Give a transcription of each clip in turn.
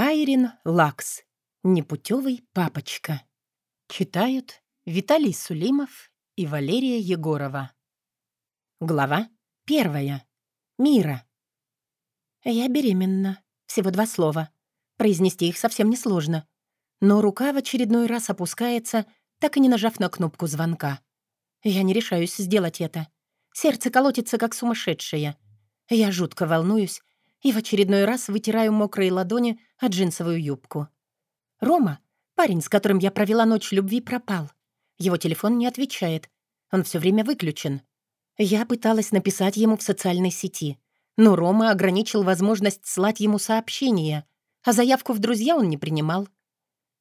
Айрин Лакс. Непутевый папочка. Читают Виталий Сулимов и Валерия Егорова. Глава первая. Мира. Я беременна. Всего два слова. Произнести их совсем несложно. Но рука в очередной раз опускается, так и не нажав на кнопку звонка. Я не решаюсь сделать это. Сердце колотится, как сумасшедшее. Я жутко волнуюсь и в очередной раз вытираю мокрые ладони от джинсовую юбку. Рома, парень, с которым я провела ночь любви, пропал. Его телефон не отвечает. Он все время выключен. Я пыталась написать ему в социальной сети, но Рома ограничил возможность слать ему сообщения, а заявку в друзья он не принимал.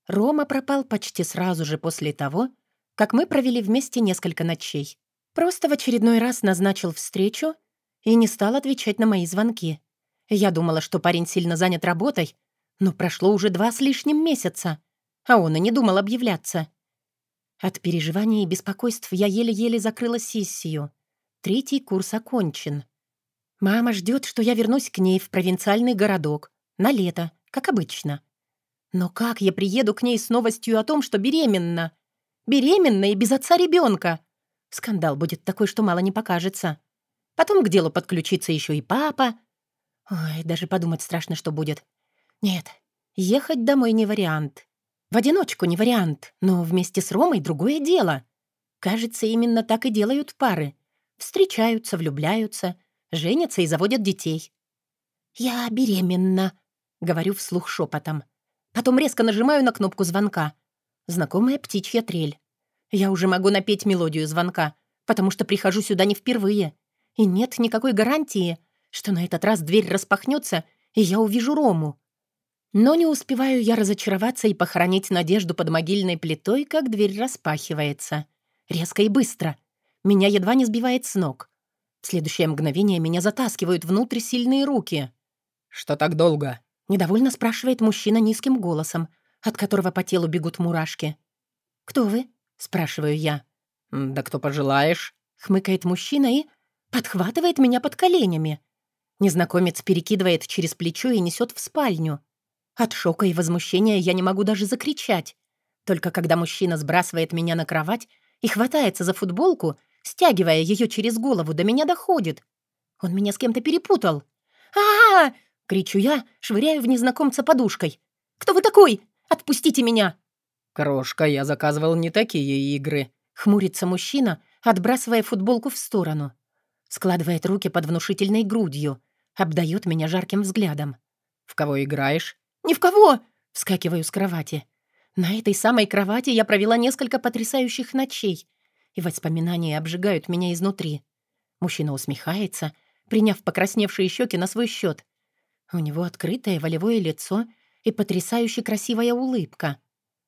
Рома пропал почти сразу же после того, как мы провели вместе несколько ночей. Просто в очередной раз назначил встречу и не стал отвечать на мои звонки. Я думала, что парень сильно занят работой, но прошло уже два с лишним месяца, а он и не думал объявляться. От переживаний и беспокойств я еле-еле закрыла сессию. Третий курс окончен. Мама ждет, что я вернусь к ней в провинциальный городок. На лето, как обычно. Но как я приеду к ней с новостью о том, что беременна? Беременна и без отца ребенка. Скандал будет такой, что мало не покажется. Потом к делу подключится еще и папа. Ой, даже подумать страшно, что будет. Нет, ехать домой не вариант. В одиночку не вариант, но вместе с Ромой другое дело. Кажется, именно так и делают пары. Встречаются, влюбляются, женятся и заводят детей. «Я беременна», — говорю вслух шепотом. Потом резко нажимаю на кнопку звонка. Знакомая птичья трель. Я уже могу напеть мелодию звонка, потому что прихожу сюда не впервые. И нет никакой гарантии, что на этот раз дверь распахнется, и я увижу Рому. Но не успеваю я разочароваться и похоронить надежду под могильной плитой, как дверь распахивается. Резко и быстро. Меня едва не сбивает с ног. В следующее мгновение меня затаскивают внутрь сильные руки. «Что так долго?» — недовольно спрашивает мужчина низким голосом, от которого по телу бегут мурашки. «Кто вы?» — спрашиваю я. «Да кто пожелаешь?» — хмыкает мужчина и подхватывает меня под коленями. Незнакомец перекидывает через плечо и несет в спальню. От шока и возмущения я не могу даже закричать. Только когда мужчина сбрасывает меня на кровать и хватается за футболку, стягивая ее через голову, до меня доходит. Он меня с кем-то перепутал. а, -а, -а кричу я, швыряю в незнакомца подушкой. «Кто вы такой? Отпустите меня!» «Крошка, я заказывал не такие игры», — хмурится мужчина, отбрасывая футболку в сторону. Складывает руки под внушительной грудью, обдает меня жарким взглядом. «В кого играешь?» «Ни в кого!» — вскакиваю с кровати. На этой самой кровати я провела несколько потрясающих ночей, и воспоминания обжигают меня изнутри. Мужчина усмехается, приняв покрасневшие щеки на свой счет. У него открытое волевое лицо и потрясающе красивая улыбка.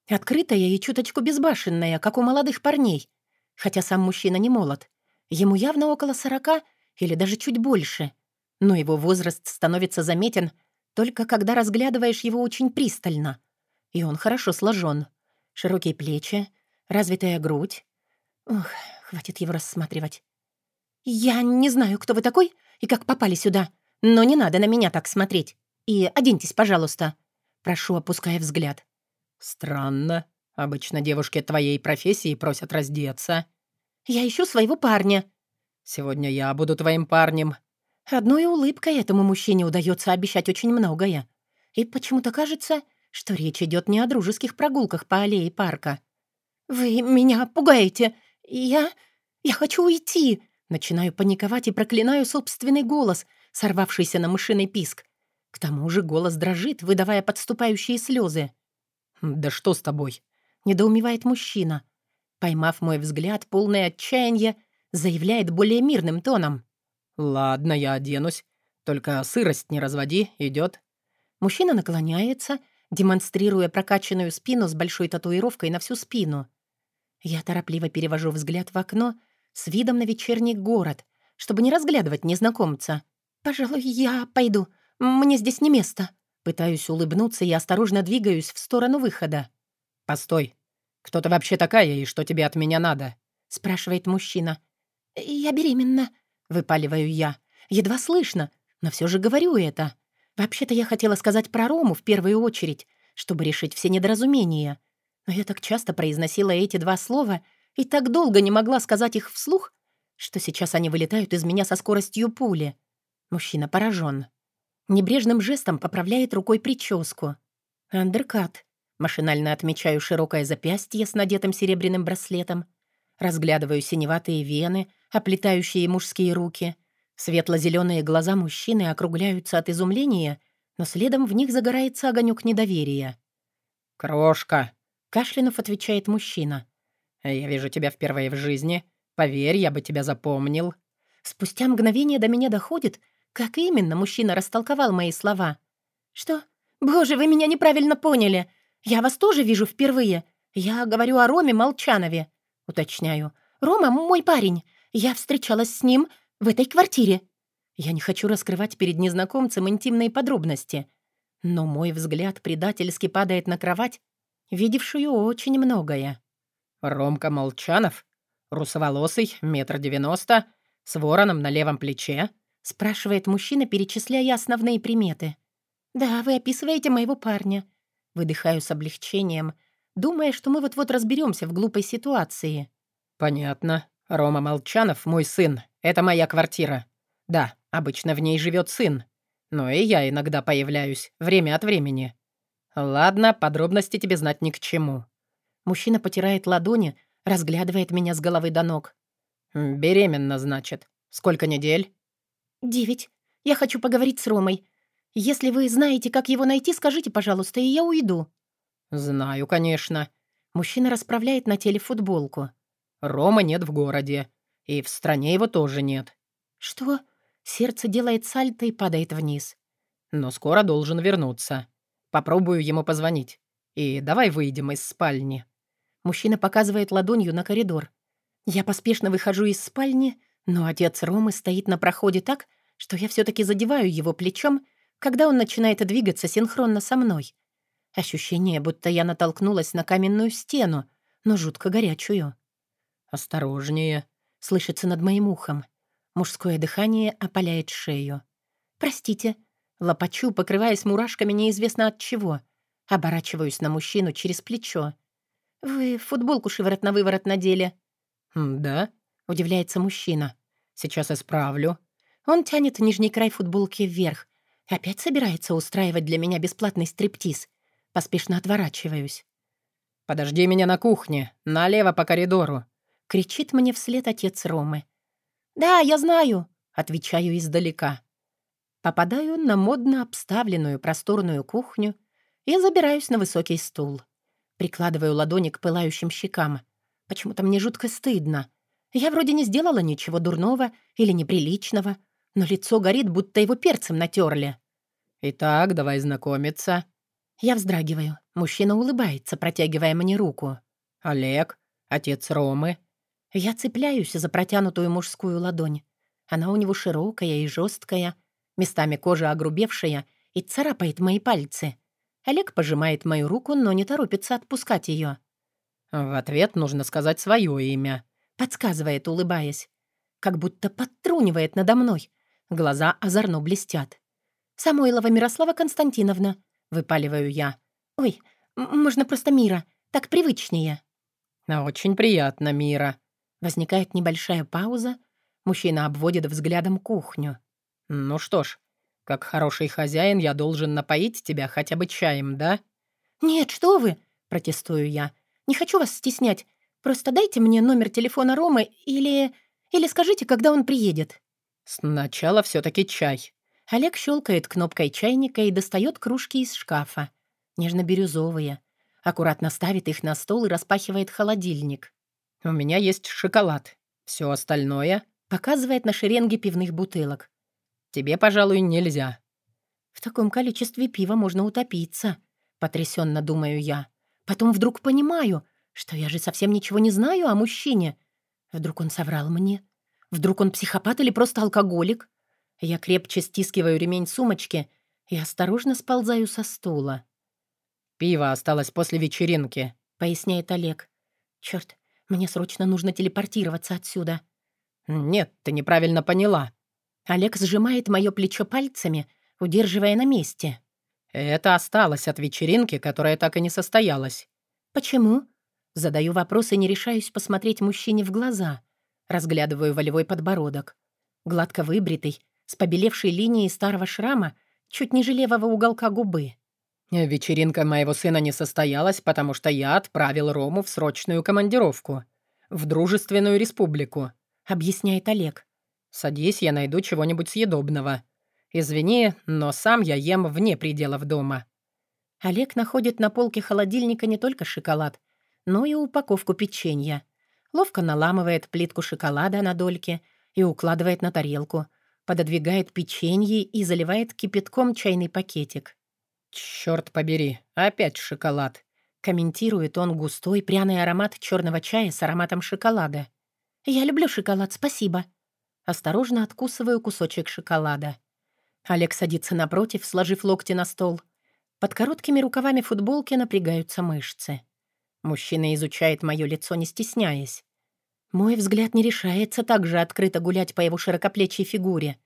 Открытая и чуточку безбашенная, как у молодых парней. Хотя сам мужчина не молод. Ему явно около сорока или даже чуть больше но его возраст становится заметен только когда разглядываешь его очень пристально. И он хорошо сложен. Широкие плечи, развитая грудь. Ох, хватит его рассматривать. «Я не знаю, кто вы такой и как попали сюда, но не надо на меня так смотреть. И оденьтесь, пожалуйста». Прошу, опуская взгляд. «Странно. Обычно девушки твоей профессии просят раздеться». «Я ищу своего парня». «Сегодня я буду твоим парнем», Одной улыбкой этому мужчине удается обещать очень многое. И почему-то кажется, что речь идет не о дружеских прогулках по аллее парка. «Вы меня пугаете! Я... я хочу уйти!» Начинаю паниковать и проклинаю собственный голос, сорвавшийся на мышиный писк. К тому же голос дрожит, выдавая подступающие слезы. «Да что с тобой?» — недоумевает мужчина. Поймав мой взгляд, полное отчаяние, заявляет более мирным тоном. «Ладно, я оденусь. Только сырость не разводи, идет. Мужчина наклоняется, демонстрируя прокачанную спину с большой татуировкой на всю спину. Я торопливо перевожу взгляд в окно с видом на вечерний город, чтобы не разглядывать незнакомца. «Пожалуй, я пойду. Мне здесь не место». Пытаюсь улыбнуться и осторожно двигаюсь в сторону выхода. «Постой. Кто ты вообще такая и что тебе от меня надо?» — спрашивает мужчина. «Я беременна», Выпаливаю я. Едва слышно, но все же говорю это. Вообще-то я хотела сказать про Рому в первую очередь, чтобы решить все недоразумения. Но я так часто произносила эти два слова и так долго не могла сказать их вслух, что сейчас они вылетают из меня со скоростью пули. Мужчина поражен. Небрежным жестом поправляет рукой прическу. Андеркат. Машинально отмечаю широкое запястье с надетым серебряным браслетом. Разглядываю синеватые вены, оплетающие мужские руки. Светло-зеленые глаза мужчины округляются от изумления, но следом в них загорается огонек недоверия. «Крошка!» — кашлянув отвечает мужчина. «Я вижу тебя впервые в жизни. Поверь, я бы тебя запомнил». Спустя мгновение до меня доходит, как именно мужчина растолковал мои слова. «Что? Боже, вы меня неправильно поняли. Я вас тоже вижу впервые. Я говорю о Роме Молчанове. Уточняю. Рома — мой парень. Я встречалась с ним в этой квартире. Я не хочу раскрывать перед незнакомцем интимные подробности. Но мой взгляд предательски падает на кровать, видевшую очень многое. «Ромка Молчанов? Русоволосый, метр девяносто, с вороном на левом плече?» — спрашивает мужчина, перечисляя основные приметы. «Да, вы описываете моего парня». Выдыхаю с облегчением, думая, что мы вот-вот разберемся в глупой ситуации. «Понятно. Рома Молчанов — мой сын. Это моя квартира. Да, обычно в ней живет сын. Но и я иногда появляюсь, время от времени. Ладно, подробности тебе знать ни к чему». Мужчина потирает ладони, разглядывает меня с головы до ног. «Беременна, значит. Сколько недель?» «Девять. Я хочу поговорить с Ромой. Если вы знаете, как его найти, скажите, пожалуйста, и я уйду». «Знаю, конечно». Мужчина расправляет на теле футболку. «Рома нет в городе. И в стране его тоже нет». «Что?» Сердце делает сальто и падает вниз. «Но скоро должен вернуться. Попробую ему позвонить. И давай выйдем из спальни». Мужчина показывает ладонью на коридор. Я поспешно выхожу из спальни, но отец Ромы стоит на проходе так, что я все таки задеваю его плечом, когда он начинает двигаться синхронно со мной. Ощущение, будто я натолкнулась на каменную стену, но жутко горячую. «Осторожнее», — слышится над моим ухом. Мужское дыхание опаляет шею. «Простите», — лопачу, покрываясь мурашками неизвестно от чего. Оборачиваюсь на мужчину через плечо. «Вы футболку шиворот на выворот надели». «Да?» — удивляется мужчина. «Сейчас исправлю». Он тянет нижний край футболки вверх. Опять собирается устраивать для меня бесплатный стриптиз. Поспешно отворачиваюсь. «Подожди меня на кухне, налево по коридору», — кричит мне вслед отец Ромы. «Да, я знаю», — отвечаю издалека. Попадаю на модно обставленную просторную кухню и забираюсь на высокий стул. Прикладываю ладони к пылающим щекам. Почему-то мне жутко стыдно. Я вроде не сделала ничего дурного или неприличного, но лицо горит, будто его перцем натерли. «Итак, давай знакомиться». Я вздрагиваю. Мужчина улыбается, протягивая мне руку. «Олег, отец Ромы». Я цепляюсь за протянутую мужскую ладонь. Она у него широкая и жесткая, местами кожа огрубевшая и царапает мои пальцы. Олег пожимает мою руку, но не торопится отпускать ее. «В ответ нужно сказать свое имя», — подсказывает, улыбаясь. Как будто подтрунивает надо мной. Глаза озорно блестят. «Самойлова Мирослава Константиновна», — выпаливаю я. «Ой, можно просто Мира, так привычнее». «Очень приятно, Мира». Возникает небольшая пауза. Мужчина обводит взглядом кухню. «Ну что ж, как хороший хозяин я должен напоить тебя хотя бы чаем, да?» «Нет, что вы!» — протестую я. «Не хочу вас стеснять. Просто дайте мне номер телефона Ромы или... или скажите, когда он приедет». «Сначала все таки чай». Олег щелкает кнопкой чайника и достает кружки из шкафа. Нежно-бирюзовые. Аккуратно ставит их на стол и распахивает холодильник. «У меня есть шоколад. Все остальное...» Показывает на шеренге пивных бутылок. Тебе, пожалуй, нельзя». «В таком количестве пива можно утопиться», — потрясенно думаю я. Потом вдруг понимаю, что я же совсем ничего не знаю о мужчине. Вдруг он соврал мне? Вдруг он психопат или просто алкоголик? Я крепче стискиваю ремень сумочки и осторожно сползаю со стула. «Пиво осталось после вечеринки», — поясняет Олег. «Чёрт, мне срочно нужно телепортироваться отсюда». «Нет, ты неправильно поняла», Олег сжимает мое плечо пальцами, удерживая на месте. «Это осталось от вечеринки, которая так и не состоялась». «Почему?» Задаю вопрос и не решаюсь посмотреть мужчине в глаза. Разглядываю волевой подбородок. Гладко выбритый, с побелевшей линией старого шрама, чуть ниже левого уголка губы. «Вечеринка моего сына не состоялась, потому что я отправил Рому в срочную командировку. В Дружественную Республику», — объясняет Олег. «Садись, я найду чего-нибудь съедобного. Извини, но сам я ем вне пределов дома». Олег находит на полке холодильника не только шоколад, но и упаковку печенья. Ловко наламывает плитку шоколада на дольки и укладывает на тарелку, пододвигает печенье и заливает кипятком чайный пакетик. «Чёрт побери, опять шоколад!» Комментирует он густой пряный аромат черного чая с ароматом шоколада. «Я люблю шоколад, спасибо». Осторожно откусываю кусочек шоколада. Олег садится напротив, сложив локти на стол. Под короткими рукавами футболки напрягаются мышцы. Мужчина изучает мое лицо, не стесняясь. Мой взгляд не решается так же открыто гулять по его широкоплечьей фигуре.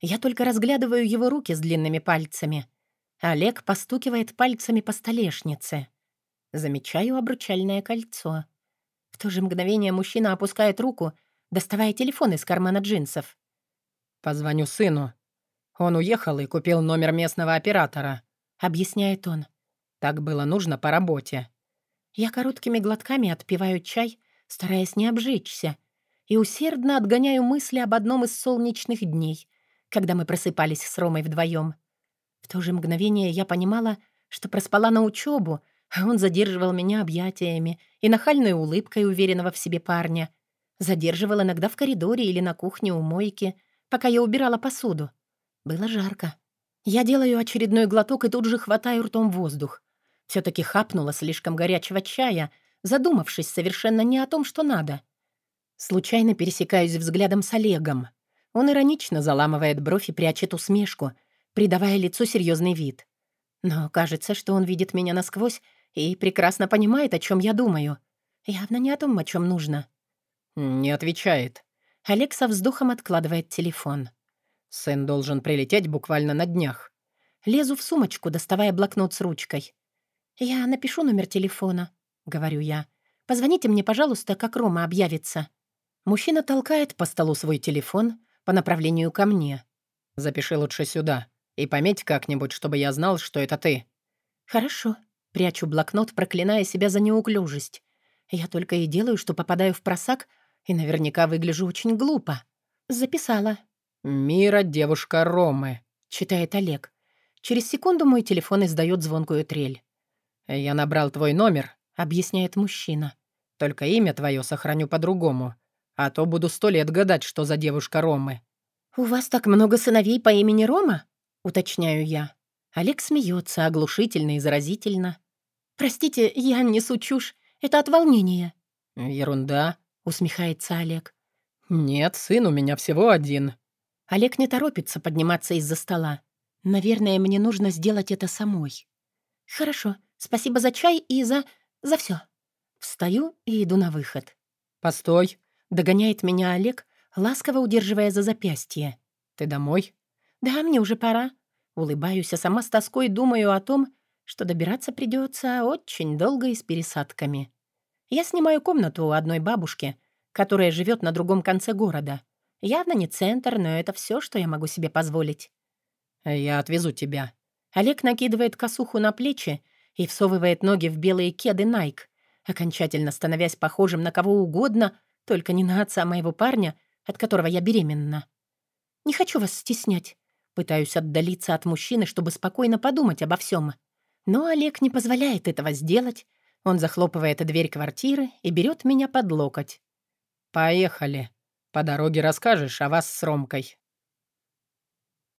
Я только разглядываю его руки с длинными пальцами. Олег постукивает пальцами по столешнице. Замечаю обручальное кольцо. В то же мгновение мужчина опускает руку, доставая телефон из кармана джинсов. «Позвоню сыну. Он уехал и купил номер местного оператора», — объясняет он. «Так было нужно по работе». Я короткими глотками отпиваю чай, стараясь не обжечься, и усердно отгоняю мысли об одном из солнечных дней, когда мы просыпались с Ромой вдвоем. В то же мгновение я понимала, что проспала на учебу, а он задерживал меня объятиями и нахальной улыбкой уверенного в себе парня. Задерживал иногда в коридоре или на кухне у мойки, пока я убирала посуду. Было жарко. Я делаю очередной глоток и тут же хватаю ртом воздух. Все-таки хапнула слишком горячего чая, задумавшись совершенно не о том, что надо. Случайно пересекаюсь взглядом с Олегом. Он иронично заламывает бровь и прячет усмешку, придавая лицу серьезный вид. Но кажется, что он видит меня насквозь и прекрасно понимает, о чем я думаю. Явно не о том, о чем нужно. «Не отвечает». Олег со вздохом откладывает телефон. «Сын должен прилететь буквально на днях». Лезу в сумочку, доставая блокнот с ручкой. «Я напишу номер телефона», — говорю я. «Позвоните мне, пожалуйста, как Рома объявится». Мужчина толкает по столу свой телефон по направлению ко мне. «Запиши лучше сюда и пометь как-нибудь, чтобы я знал, что это ты». «Хорошо». Прячу блокнот, проклиная себя за неуклюжесть. Я только и делаю, что попадаю в просак, и наверняка выгляжу очень глупо. Записала. «Мира, девушка Ромы», — читает Олег. Через секунду мой телефон издает звонкую трель. «Я набрал твой номер», — объясняет мужчина. «Только имя твое сохраню по-другому, а то буду сто лет гадать, что за девушка Ромы». «У вас так много сыновей по имени Рома?» — уточняю я. Олег смеется оглушительно и заразительно. «Простите, я несу чушь. Это от волнения». «Ерунда», — усмехается Олег. «Нет, сын у меня всего один». Олег не торопится подниматься из-за стола. Наверное, мне нужно сделать это самой. «Хорошо, Спасибо за чай и за... за все. Встаю и иду на выход. «Постой!» — догоняет меня Олег, ласково удерживая за запястье. «Ты домой?» «Да, мне уже пора». Улыбаюсь, а сама с тоской думаю о том, что добираться придется очень долго и с пересадками. Я снимаю комнату у одной бабушки, которая живет на другом конце города. Явно не центр, но это все, что я могу себе позволить. «Я отвезу тебя». Олег накидывает косуху на плечи и всовывает ноги в белые кеды Nike, окончательно становясь похожим на кого угодно, только не на отца моего парня, от которого я беременна. Не хочу вас стеснять. Пытаюсь отдалиться от мужчины, чтобы спокойно подумать обо всем. Но Олег не позволяет этого сделать. Он захлопывает дверь квартиры и берет меня под локоть. «Поехали. По дороге расскажешь о вас с Ромкой».